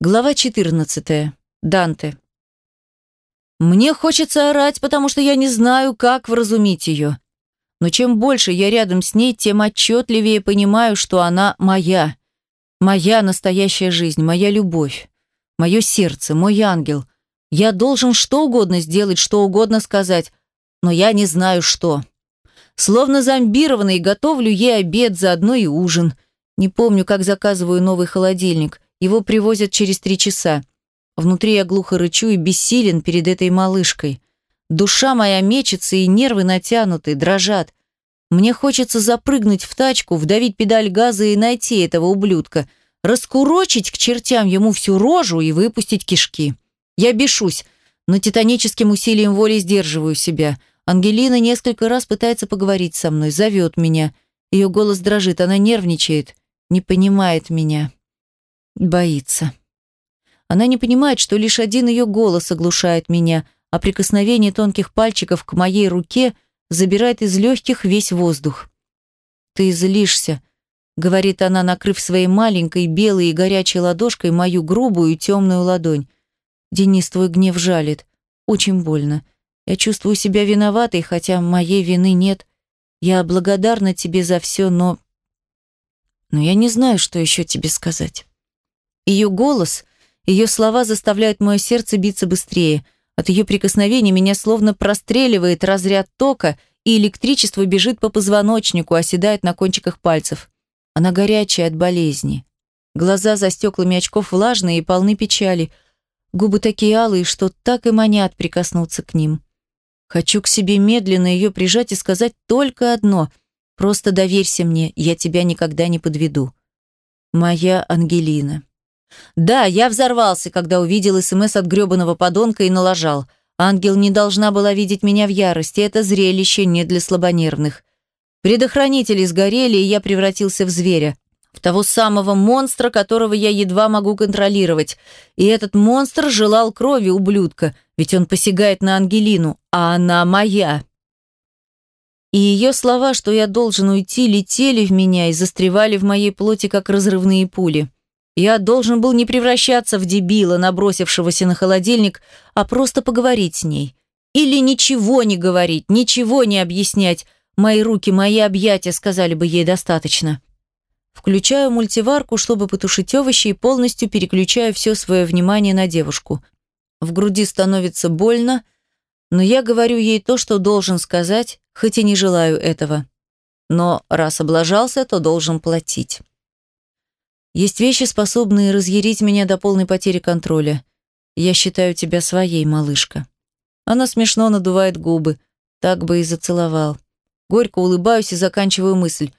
Глава 14. Данте. Мне хочется орать, потому что я не знаю, как вразумить ее. Но чем больше я рядом с ней, тем отчетливее понимаю, что она моя. Моя настоящая жизнь, моя любовь, мое сердце, мой ангел. Я должен что угодно сделать, что угодно сказать, но я не знаю, что. Словно зомбированный, готовлю ей обед, заодно и ужин. Не помню, как заказываю новый холодильник – его привозят через три часа. Внутри я глухо рычу и бессилен перед этой малышкой. Душа моя мечется, и нервы натянуты, дрожат. Мне хочется запрыгнуть в тачку, вдавить педаль газа и найти этого ублюдка, раскурочить к чертям ему всю рожу и выпустить кишки. Я бешусь, но титаническим усилием воли сдерживаю себя. Ангелина несколько раз пытается поговорить со мной, зовет меня. Ее голос дрожит, она нервничает, не понимает меня. Боится. Она не понимает, что лишь один ее голос оглушает меня, а прикосновение тонких пальчиков к моей руке забирает из легких весь воздух. «Ты злишься», — говорит она, накрыв своей маленькой, белой и горячей ладошкой мою грубую темную ладонь. «Денис, твой гнев жалит. Очень больно. Я чувствую себя виноватой, хотя моей вины нет. Я благодарна тебе за все, но... Но я не знаю, что еще тебе сказать». Ее голос, ее слова заставляют мое сердце биться быстрее. От ее прикосновений меня словно простреливает разряд тока, и электричество бежит по позвоночнику, оседает на кончиках пальцев. Она горячая от болезни. Глаза за стеклами очков влажные и полны печали. Губы такие алые, что так и манят прикоснуться к ним. Хочу к себе медленно ее прижать и сказать только одно. Просто доверься мне, я тебя никогда не подведу. Моя Ангелина. Да, я взорвался, когда увидел СМС от грёбаного подонка и налажал. Ангел не должна была видеть меня в ярости, это зрелище не для слабонервных. Предохранители сгорели, и я превратился в зверя. В того самого монстра, которого я едва могу контролировать. И этот монстр желал крови ублюдка, ведь он посягает на Ангелину, а она моя. И ее слова, что я должен уйти, летели в меня и застревали в моей плоти, как разрывные пули. Я должен был не превращаться в дебила, набросившегося на холодильник, а просто поговорить с ней. Или ничего не говорить, ничего не объяснять. Мои руки, мои объятия сказали бы ей достаточно. Включаю мультиварку, чтобы потушить овощи, и полностью переключаю все свое внимание на девушку. В груди становится больно, но я говорю ей то, что должен сказать, хоть и не желаю этого. Но раз облажался, то должен платить. Есть вещи, способные разъярить меня до полной потери контроля. Я считаю тебя своей, малышка. Она смешно надувает губы. Так бы и зацеловал. Горько улыбаюсь и заканчиваю мысль.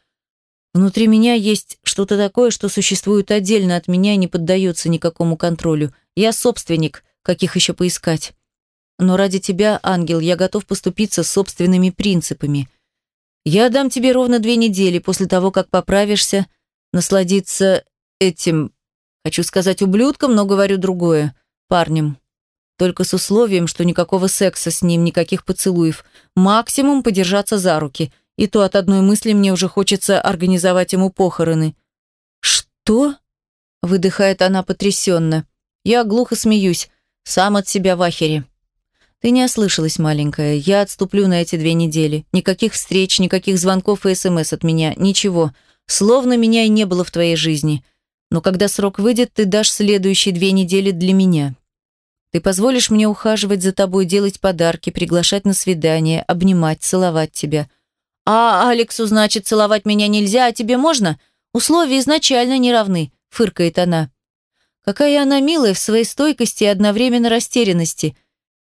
Внутри меня есть что-то такое, что существует отдельно от меня и не поддается никакому контролю. Я собственник, каких еще поискать. Но ради тебя, ангел, я готов поступиться собственными принципами. Я дам тебе ровно две недели после того, как поправишься, насладиться этим, хочу сказать ублюдком, но говорю другое, парнем. Только с условием, что никакого секса с ним, никаких поцелуев. Максимум подержаться за руки. И то от одной мысли мне уже хочется организовать ему похороны. «Что?» – выдыхает она потрясенно. Я глухо смеюсь, сам от себя в ахере. «Ты не ослышалась, маленькая. Я отступлю на эти две недели. Никаких встреч, никаких звонков и СМС от меня. Ничего. Словно меня и не было в твоей жизни. Но когда срок выйдет, ты дашь следующие две недели для меня. Ты позволишь мне ухаживать за тобой, делать подарки, приглашать на свидание, обнимать, целовать тебя. А Алексу, значит, целовать меня нельзя, а тебе можно? Условия изначально не равны, фыркает она. Какая она милая в своей стойкости и одновременно растерянности.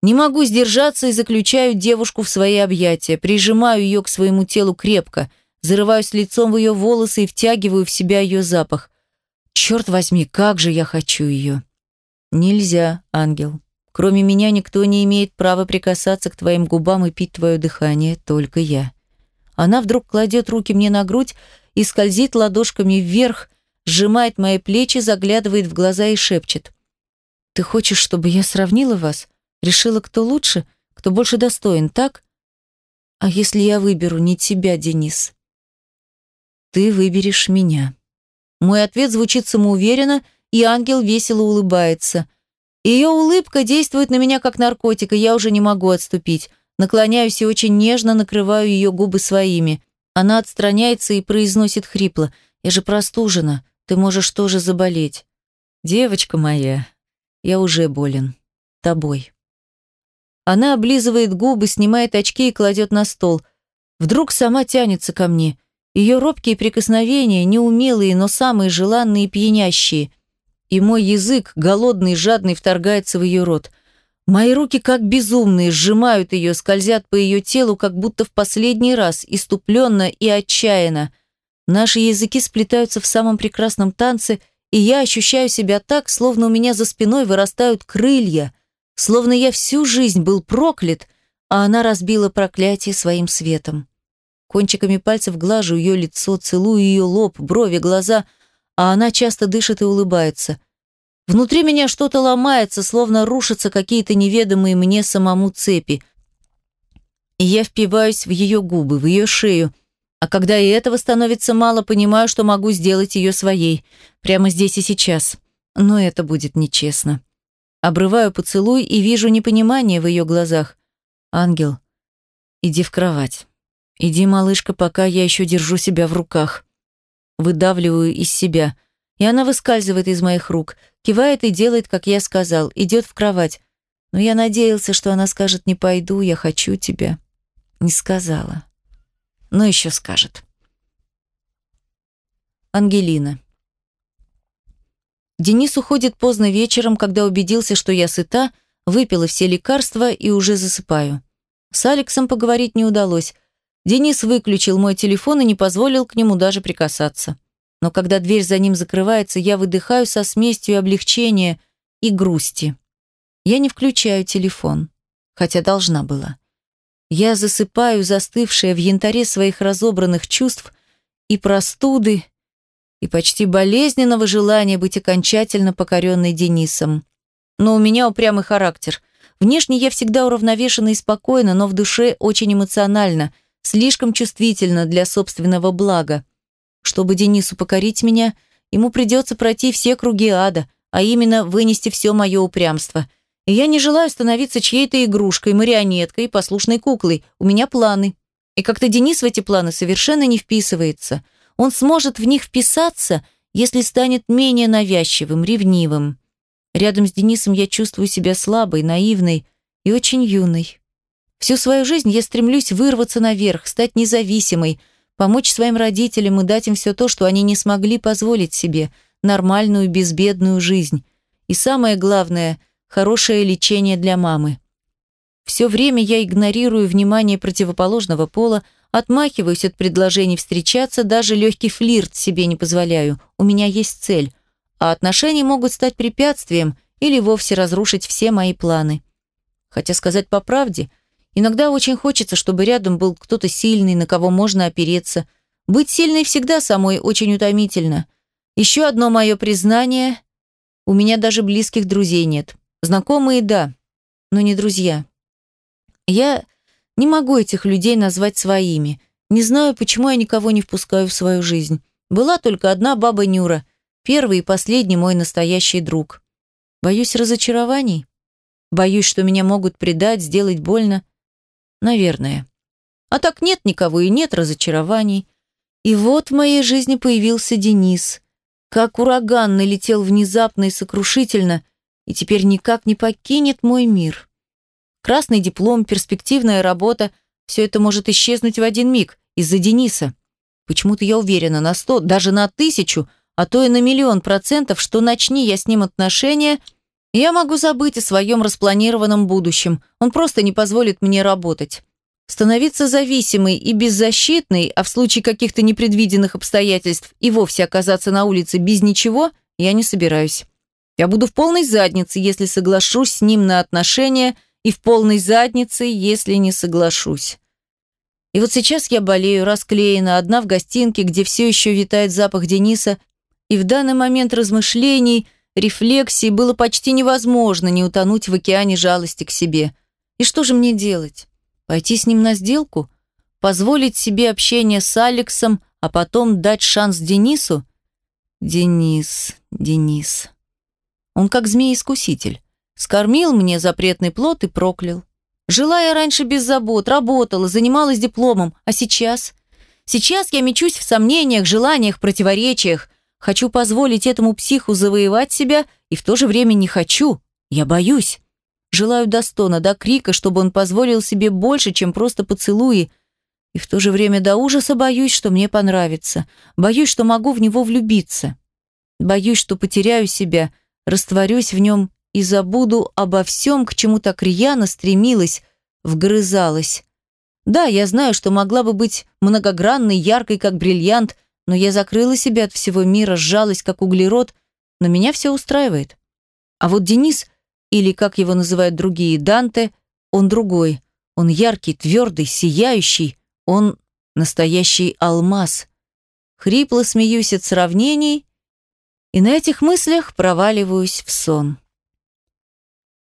Не могу сдержаться и заключаю девушку в свои объятия, прижимаю ее к своему телу крепко, зарываюсь лицом в ее волосы и втягиваю в себя ее запах. Черт возьми, как же я хочу ее. Нельзя, ангел. Кроме меня никто не имеет права прикасаться к твоим губам и пить твое дыхание, только я. Она вдруг кладет руки мне на грудь и скользит ладошками вверх, сжимает мои плечи, заглядывает в глаза и шепчет. «Ты хочешь, чтобы я сравнила вас? Решила, кто лучше, кто больше достоин, так? А если я выберу не тебя, Денис? Ты выберешь меня». Мой ответ звучит самоуверенно и ангел весело улыбается. Ее улыбка действует на меня как наркотик, и я уже не могу отступить. Наклоняюсь и очень нежно накрываю ее губы своими. Она отстраняется и произносит хрипло. «Я же простужена. Ты можешь тоже заболеть». «Девочка моя, я уже болен. Тобой». Она облизывает губы, снимает очки и кладет на стол. Вдруг сама тянется ко мне. Ее робкие прикосновения, неумелые, но самые желанные и пьянящие. И мой язык, голодный, жадный, вторгается в ее рот. Мои руки, как безумные, сжимают ее, скользят по ее телу, как будто в последний раз, иступленно и отчаянно. Наши языки сплетаются в самом прекрасном танце, и я ощущаю себя так, словно у меня за спиной вырастают крылья – Словно я всю жизнь был проклят, а она разбила проклятие своим светом. Кончиками пальцев глажу ее лицо, целую ее лоб, брови, глаза, а она часто дышит и улыбается. Внутри меня что-то ломается, словно рушатся какие-то неведомые мне самому цепи. И я впиваюсь в ее губы, в ее шею, а когда и этого становится мало, понимаю, что могу сделать ее своей, прямо здесь и сейчас. Но это будет нечестно. Обрываю поцелуй и вижу непонимание в ее глазах. «Ангел, иди в кровать. Иди, малышка, пока я еще держу себя в руках». Выдавливаю из себя. И она выскальзывает из моих рук, кивает и делает, как я сказал, идет в кровать. Но я надеялся, что она скажет «не пойду, я хочу тебя». Не сказала. Но еще скажет. Ангелина. Денис уходит поздно вечером, когда убедился, что я сыта, выпила все лекарства и уже засыпаю. С Алексом поговорить не удалось. Денис выключил мой телефон и не позволил к нему даже прикасаться. Но когда дверь за ним закрывается, я выдыхаю со смесью облегчения и грусти. Я не включаю телефон, хотя должна была. Я засыпаю, застывшая в янтаре своих разобранных чувств и простуды, и почти болезненного желания быть окончательно покоренной Денисом. Но у меня упрямый характер. Внешне я всегда уравновешена и спокойна, но в душе очень эмоционально, слишком чувствительна для собственного блага. Чтобы Денису покорить меня, ему придется пройти все круги ада, а именно вынести все мое упрямство. И я не желаю становиться чьей-то игрушкой, марионеткой, послушной куклой. У меня планы. И как-то Денис в эти планы совершенно не вписывается. Он сможет в них вписаться, если станет менее навязчивым, ревнивым. Рядом с Денисом я чувствую себя слабой, наивной и очень юной. Всю свою жизнь я стремлюсь вырваться наверх, стать независимой, помочь своим родителям и дать им все то, что они не смогли позволить себе, нормальную безбедную жизнь. И самое главное – хорошее лечение для мамы. Все время я игнорирую внимание противоположного пола, Отмахиваюсь от предложений встречаться, даже легкий флирт себе не позволяю. У меня есть цель. А отношения могут стать препятствием или вовсе разрушить все мои планы. Хотя сказать по правде, иногда очень хочется, чтобы рядом был кто-то сильный, на кого можно опереться. Быть сильной всегда самой очень утомительно. Еще одно мое признание – у меня даже близких друзей нет. Знакомые – да, но не друзья. Я не могу этих людей назвать своими. Не знаю, почему я никого не впускаю в свою жизнь. Была только одна баба Нюра, первый и последний мой настоящий друг. Боюсь разочарований? Боюсь, что меня могут предать, сделать больно? Наверное. А так нет никого и нет разочарований. И вот в моей жизни появился Денис. Как ураган налетел внезапно и сокрушительно, и теперь никак не покинет мой мир. Красный диплом, перспективная работа – все это может исчезнуть в один миг из-за Дениса. Почему-то я уверена на сто, даже на тысячу, а то и на миллион процентов, что начни я с ним отношения, я могу забыть о своем распланированном будущем. Он просто не позволит мне работать. Становиться зависимой и беззащитной, а в случае каких-то непредвиденных обстоятельств и вовсе оказаться на улице без ничего, я не собираюсь. Я буду в полной заднице, если соглашусь с ним на отношения – и в полной заднице, если не соглашусь. И вот сейчас я болею, расклеена, одна в гостинке, где все еще витает запах Дениса, и в данный момент размышлений, рефлексий было почти невозможно не утонуть в океане жалости к себе. И что же мне делать? Пойти с ним на сделку? Позволить себе общение с Алексом, а потом дать шанс Денису? Денис, Денис. Он как змей-искуситель. Скормил мне запретный плод и проклял. Жила я раньше без забот, работала, занималась дипломом, а сейчас? Сейчас я мечусь в сомнениях, желаниях, противоречиях. Хочу позволить этому психу завоевать себя и в то же время не хочу. Я боюсь. Желаю до до крика, чтобы он позволил себе больше, чем просто поцелуи. И в то же время до ужаса боюсь, что мне понравится. Боюсь, что могу в него влюбиться. Боюсь, что потеряю себя, растворюсь в нем и забуду обо всем, к чему так рьяно стремилась, вгрызалась. Да, я знаю, что могла бы быть многогранной, яркой, как бриллиант, но я закрыла себя от всего мира, сжалась, как углерод, но меня все устраивает. А вот Денис или, как его называют другие, Данте, он другой. Он яркий, твердый, сияющий. Он настоящий алмаз. Хрипло смеюсь от сравнений, и на этих мыслях проваливаюсь в сон.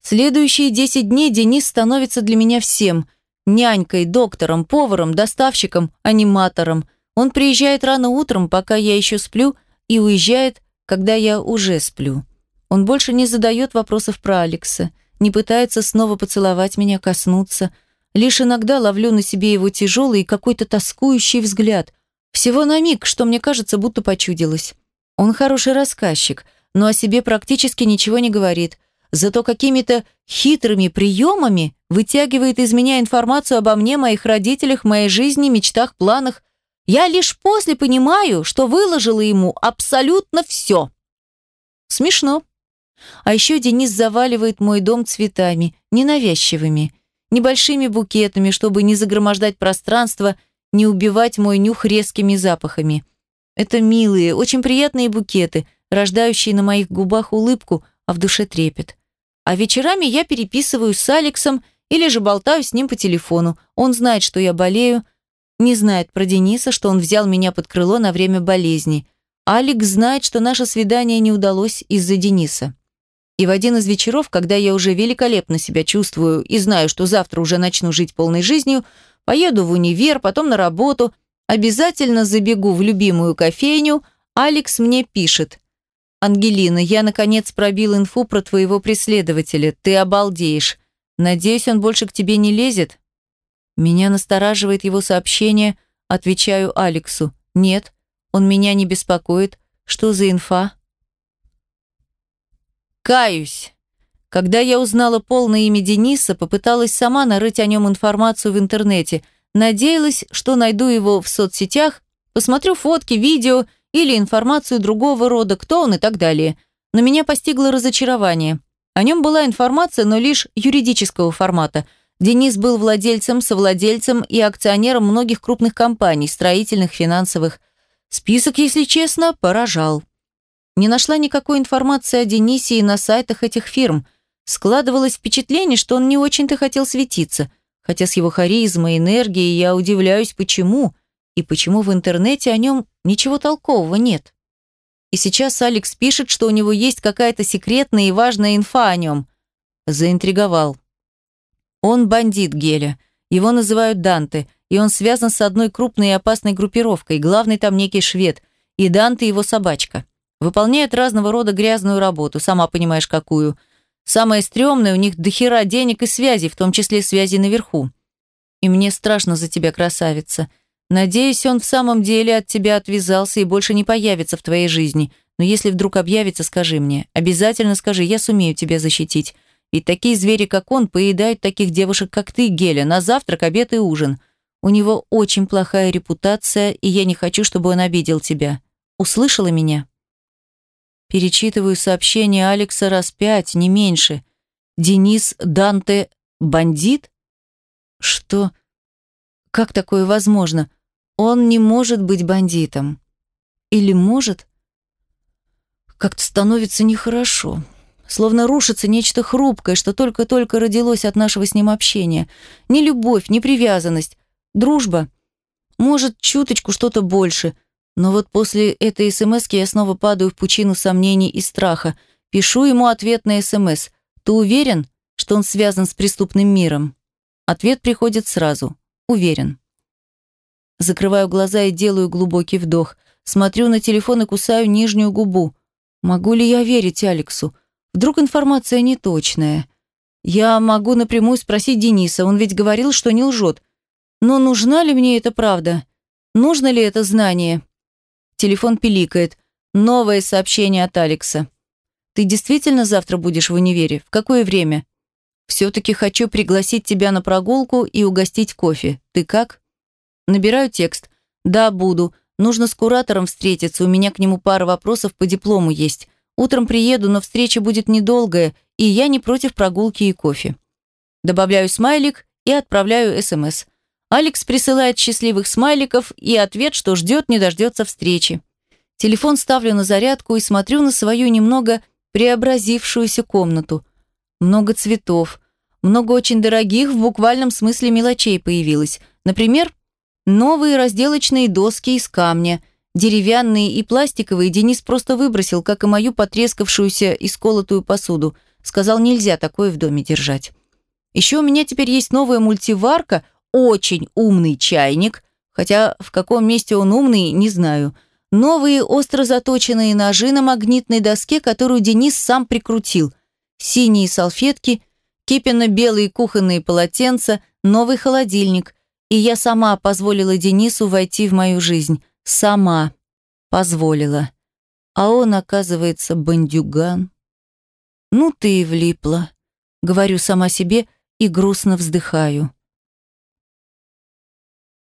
Следующие десять дней Денис становится для меня всем – нянькой, доктором, поваром, доставщиком, аниматором. Он приезжает рано утром, пока я еще сплю, и уезжает, когда я уже сплю. Он больше не задает вопросов про Алекса, не пытается снова поцеловать меня, коснуться. Лишь иногда ловлю на себе его тяжелый и какой-то тоскующий взгляд. Всего на миг, что мне кажется, будто почудилось. Он хороший рассказчик, но о себе практически ничего не говорит. Зато какими-то хитрыми приемами вытягивает из меня информацию обо мне, моих родителях, моей жизни, мечтах, планах. Я лишь после понимаю, что выложила ему абсолютно все. Смешно. А еще Денис заваливает мой дом цветами, ненавязчивыми, небольшими букетами, чтобы не загромождать пространство, не убивать мой нюх резкими запахами. Это милые, очень приятные букеты, рождающие на моих губах улыбку, а в душе трепет. А вечерами я переписываю с Алексом или же болтаю с ним по телефону. Он знает, что я болею, не знает про Дениса, что он взял меня под крыло на время болезни. Алекс знает, что наше свидание не удалось из-за Дениса. И в один из вечеров, когда я уже великолепно себя чувствую и знаю, что завтра уже начну жить полной жизнью, поеду в универ, потом на работу, обязательно забегу в любимую кофейню, Алекс мне пишет. «Ангелина, я наконец пробил инфу про твоего преследователя. Ты обалдеешь. Надеюсь, он больше к тебе не лезет?» Меня настораживает его сообщение, отвечаю Алексу. «Нет, он меня не беспокоит. Что за инфа?» Каюсь. Когда я узнала полное имя Дениса, попыталась сама нарыть о нем информацию в интернете. Надеялась, что найду его в соцсетях, посмотрю фотки, видео или информацию другого рода, кто он и так далее. Но меня постигло разочарование. О нем была информация, но лишь юридического формата. Денис был владельцем, совладельцем и акционером многих крупных компаний, строительных, финансовых. Список, если честно, поражал. Не нашла никакой информации о Денисе и на сайтах этих фирм. Складывалось впечатление, что он не очень-то хотел светиться. Хотя с его харизмой, энергией я удивляюсь, почему. И почему в интернете о нем ничего толкового нет. И сейчас Алекс пишет, что у него есть какая-то секретная и важная инфа о нем. Заинтриговал. Он бандит Геля. Его называют Данте, и он связан с одной крупной и опасной группировкой. Главный там некий швед. И Данте его собачка. Выполняют разного рода грязную работу, сама понимаешь, какую. Самое стрёмное, у них дохера денег и связей, в том числе связи наверху. И мне страшно за тебя, красавица. Надеюсь, он в самом деле от тебя отвязался и больше не появится в твоей жизни. Но если вдруг объявится, скажи мне. Обязательно скажи, я сумею тебя защитить. И такие звери, как он, поедают таких девушек, как ты, Геля, на завтрак, обед и ужин. У него очень плохая репутация, и я не хочу, чтобы он обидел тебя. Услышала меня?» Перечитываю сообщение Алекса раз пять, не меньше. Денис Данте бандит? Что? Как такое возможно? Он не может быть бандитом. Или может? Как-то становится нехорошо. Словно рушится нечто хрупкое, что только-только родилось от нашего с ним общения. Не любовь, не привязанность. Дружба. Может, чуточку что-то больше – но вот после этой смс я снова падаю в пучину сомнений и страха. Пишу ему ответ на смс. «Ты уверен, что он связан с преступным миром?» Ответ приходит сразу. «Уверен». Закрываю глаза и делаю глубокий вдох. Смотрю на телефон и кусаю нижнюю губу. Могу ли я верить Алексу? Вдруг информация неточная. Я могу напрямую спросить Дениса, он ведь говорил, что не лжет. Но нужна ли мне эта правда? Нужно ли это знание? Телефон пиликает. Новое сообщение от Алекса. Ты действительно завтра будешь в универе? В какое время? Все-таки хочу пригласить тебя на прогулку и угостить кофе. Ты как? Набираю текст. Да, буду. Нужно с куратором встретиться, у меня к нему пара вопросов по диплому есть. Утром приеду, но встреча будет недолгая, и я не против прогулки и кофе. Добавляю смайлик и отправляю СМС. Алекс присылает счастливых смайликов и ответ, что ждет, не дождется встречи. Телефон ставлю на зарядку и смотрю на свою немного преобразившуюся комнату. Много цветов, много очень дорогих в буквальном смысле мелочей появилось. Например, новые разделочные доски из камня, деревянные и пластиковые Денис просто выбросил, как и мою потрескавшуюся и сколотую посуду. Сказал, нельзя такое в доме держать. Еще у меня теперь есть новая мультиварка, очень умный чайник, хотя в каком месте он умный, не знаю – Новые остро заточенные ножи на магнитной доске, которую Денис сам прикрутил. Синие салфетки, кипенно-белые кухонные полотенца, новый холодильник. И я сама позволила Денису войти в мою жизнь. Сама позволила. А он, оказывается, бандюган. «Ну ты и влипла», — говорю сама себе и грустно вздыхаю.